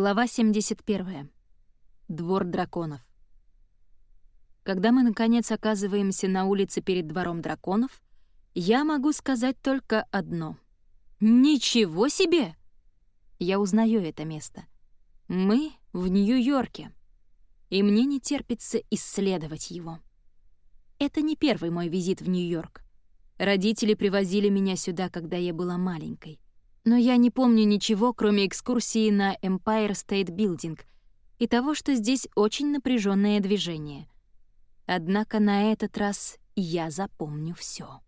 Глава 71. Двор драконов. Когда мы, наконец, оказываемся на улице перед двором драконов, я могу сказать только одно. «Ничего себе!» Я узнаю это место. Мы в Нью-Йорке, и мне не терпится исследовать его. Это не первый мой визит в Нью-Йорк. Родители привозили меня сюда, когда я была маленькой но я не помню ничего, кроме экскурсии на Empire State Building и того, что здесь очень напряженное движение. Однако на этот раз я запомню все.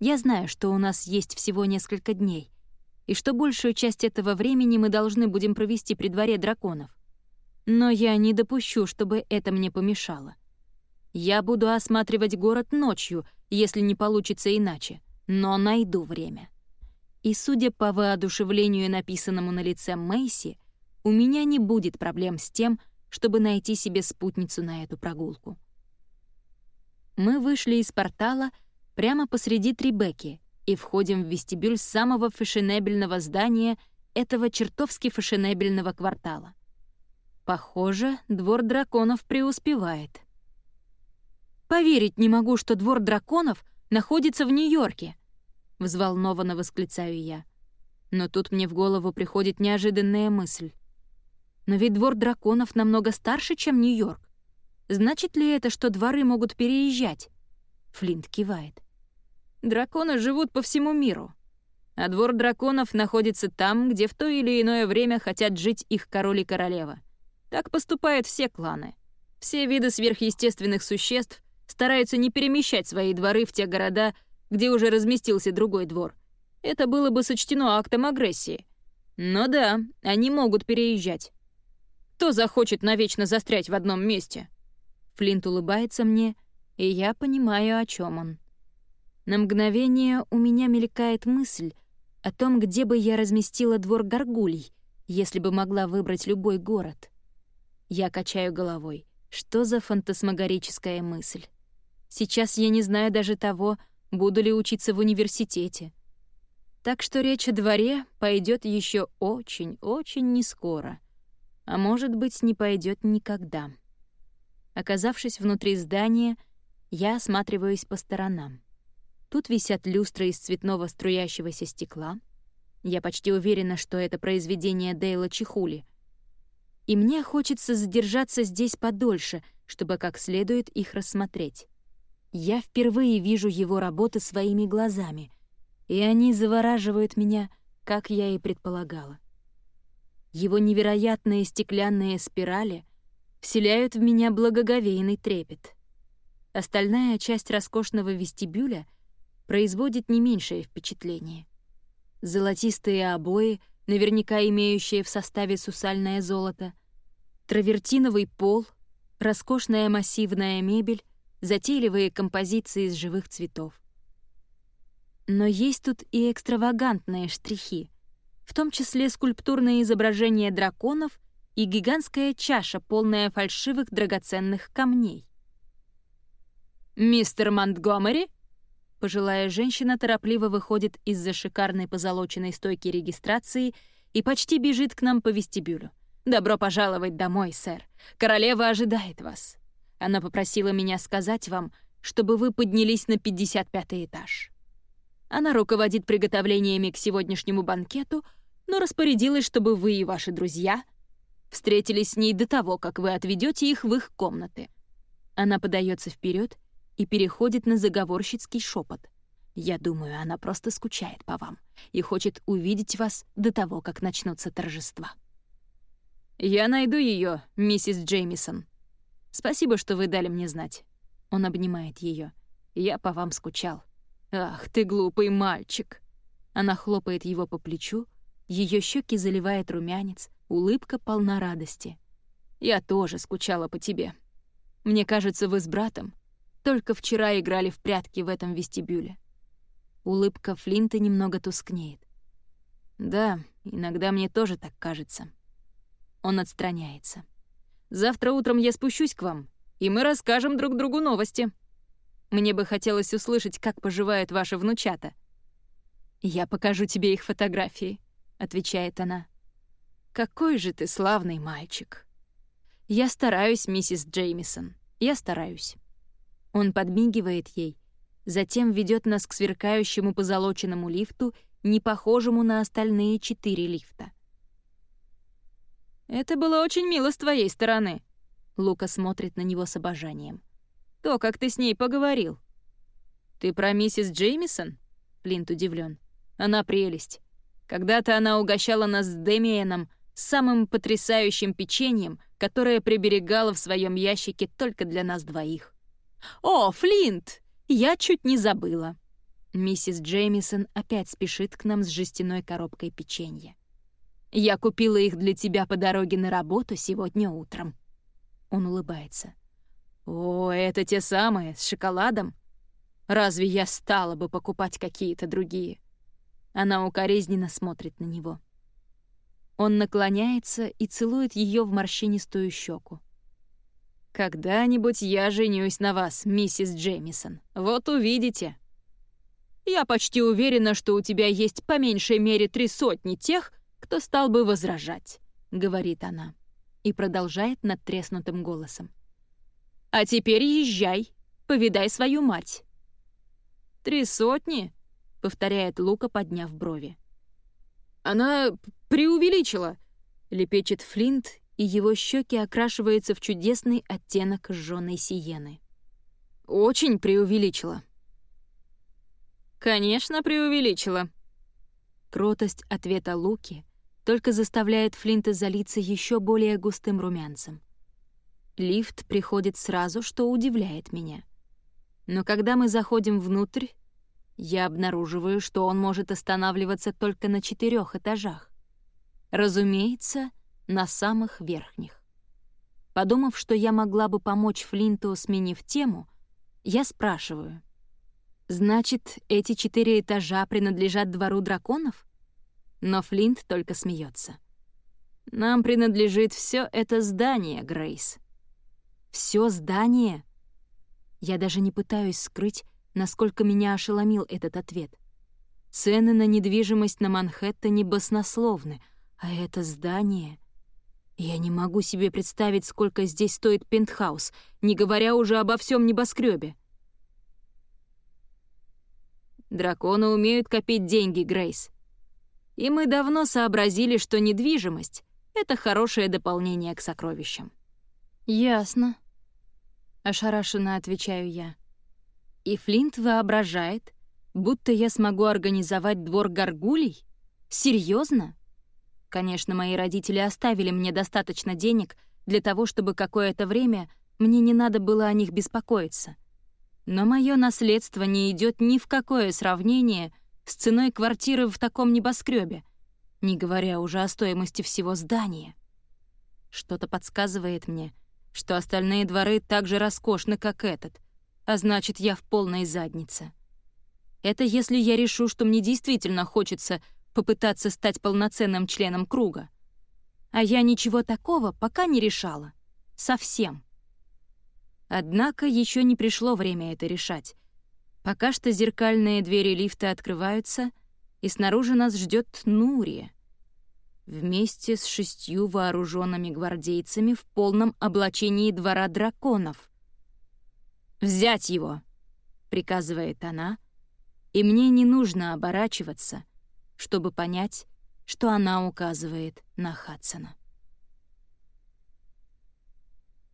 Я знаю, что у нас есть всего несколько дней, и что большую часть этого времени мы должны будем провести при дворе драконов. Но я не допущу, чтобы это мне помешало. Я буду осматривать город ночью, если не получится иначе, но найду время. И судя по воодушевлению, написанному на лице Мэйси, у меня не будет проблем с тем, чтобы найти себе спутницу на эту прогулку. Мы вышли из портала прямо посреди Трибеки и входим в вестибюль самого фешенебельного здания этого чертовски фешенебельного квартала. Похоже, двор драконов преуспевает. Поверить не могу, что двор драконов находится в Нью-Йорке —— взволнованно восклицаю я. Но тут мне в голову приходит неожиданная мысль. Но ведь двор драконов намного старше, чем Нью-Йорк. Значит ли это, что дворы могут переезжать? Флинт кивает. Драконы живут по всему миру. А двор драконов находится там, где в то или иное время хотят жить их король и королева. Так поступают все кланы. Все виды сверхъестественных существ стараются не перемещать свои дворы в те города, где уже разместился другой двор, это было бы сочтено актом агрессии. Но да, они могут переезжать. Кто захочет навечно застрять в одном месте? Флинт улыбается мне, и я понимаю, о чем он. На мгновение у меня мелькает мысль о том, где бы я разместила двор горгулей, если бы могла выбрать любой город. Я качаю головой. Что за фантасмагорическая мысль? Сейчас я не знаю даже того, буду ли учиться в университете. Так что речь о дворе пойдет еще очень-очень нескоро, а может быть, не пойдет никогда. Оказавшись внутри здания, я осматриваюсь по сторонам. Тут висят люстры из цветного струящегося стекла. Я почти уверена, что это произведение Дейла Чихули. И мне хочется задержаться здесь подольше, чтобы как следует их рассмотреть. Я впервые вижу его работы своими глазами, и они завораживают меня, как я и предполагала. Его невероятные стеклянные спирали вселяют в меня благоговейный трепет. Остальная часть роскошного вестибюля производит не меньшее впечатление. Золотистые обои, наверняка имеющие в составе сусальное золото, травертиновый пол, роскошная массивная мебель затейливые композиции из живых цветов. Но есть тут и экстравагантные штрихи, в том числе скульптурные изображения драконов и гигантская чаша, полная фальшивых драгоценных камней. «Мистер Монтгомери?» Пожилая женщина торопливо выходит из-за шикарной позолоченной стойки регистрации и почти бежит к нам по вестибюлю. «Добро пожаловать домой, сэр. Королева ожидает вас». Она попросила меня сказать вам, чтобы вы поднялись на 55 этаж. Она руководит приготовлениями к сегодняшнему банкету, но распорядилась, чтобы вы и ваши друзья встретились с ней до того, как вы отведете их в их комнаты. Она подается вперед и переходит на заговорщицкий шепот. Я думаю, она просто скучает по вам и хочет увидеть вас до того, как начнутся торжества. «Я найду ее, миссис Джеймисон», Спасибо, что вы дали мне знать. Он обнимает ее. Я по вам скучал. Ах, ты глупый мальчик. Она хлопает его по плечу, ее щеки заливает румянец, улыбка полна радости. Я тоже скучала по тебе. Мне кажется, вы с братом только вчера играли в прятки в этом вестибюле. Улыбка Флинта немного тускнеет. Да, иногда мне тоже так кажется. Он отстраняется. Завтра утром я спущусь к вам, и мы расскажем друг другу новости. Мне бы хотелось услышать, как поживают ваши внучата». «Я покажу тебе их фотографии», — отвечает она. Какой же ты славный мальчик. Я стараюсь, миссис Джеймисон. Я стараюсь. Он подмигивает ей, затем ведет нас к сверкающему позолоченному лифту, не похожему на остальные четыре лифта. «Это было очень мило с твоей стороны», — Лука смотрит на него с обожанием. «То, как ты с ней поговорил». «Ты про миссис Джеймисон?» — Флинт удивлен. «Она прелесть. Когда-то она угощала нас с Демиеном самым потрясающим печеньем, которое приберегала в своем ящике только для нас двоих. «О, Флинт! Я чуть не забыла!» Миссис Джеймисон опять спешит к нам с жестяной коробкой печенья. «Я купила их для тебя по дороге на работу сегодня утром». Он улыбается. «О, это те самые, с шоколадом? Разве я стала бы покупать какие-то другие?» Она укоризненно смотрит на него. Он наклоняется и целует ее в морщинистую щеку. «Когда-нибудь я женюсь на вас, миссис Джеймисон. Вот увидите». «Я почти уверена, что у тебя есть по меньшей мере три сотни тех, кто стал бы возражать», — говорит она и продолжает надтреснутым голосом. «А теперь езжай, повидай свою мать». «Три сотни?» — повторяет Лука, подняв брови. «Она преувеличила», — лепечет Флинт и его щеки окрашиваются в чудесный оттенок жженой сиены. Очень преувеличила. Конечно, преувеличила. Кротость ответа Луки только заставляет Флинта залиться еще более густым румянцем. Лифт приходит сразу, что удивляет меня. Но когда мы заходим внутрь, я обнаруживаю, что он может останавливаться только на четырех этажах. Разумеется, — на самых верхних. Подумав, что я могла бы помочь Флинту, сменив тему, я спрашиваю. «Значит, эти четыре этажа принадлежат двору драконов?» Но Флинт только смеется. «Нам принадлежит все это здание, Грейс». Все здание?» Я даже не пытаюсь скрыть, насколько меня ошеломил этот ответ. Цены на недвижимость на Манхэттене баснословны, а это здание я не могу себе представить, сколько здесь стоит пентхаус, не говоря уже обо всем небоскребе. Драконы умеют копить деньги, Грейс. И мы давно сообразили, что недвижимость — это хорошее дополнение к сокровищам. «Ясно», — ошарашенно отвечаю я. И Флинт воображает, будто я смогу организовать двор горгулей? Серьезно? Конечно, мои родители оставили мне достаточно денег для того, чтобы какое-то время мне не надо было о них беспокоиться. Но мое наследство не идет ни в какое сравнение с ценой квартиры в таком небоскребе, не говоря уже о стоимости всего здания. Что-то подсказывает мне, что остальные дворы так же роскошны, как этот, а значит, я в полной заднице. Это если я решу, что мне действительно хочется попытаться стать полноценным членом круга. А я ничего такого пока не решала. Совсем. Однако еще не пришло время это решать. Пока что зеркальные двери лифта открываются, и снаружи нас ждет Нурия. Вместе с шестью вооруженными гвардейцами в полном облачении двора драконов. «Взять его!» — приказывает она, и мне не нужно оборачиваться — чтобы понять, что она указывает на Хадсона.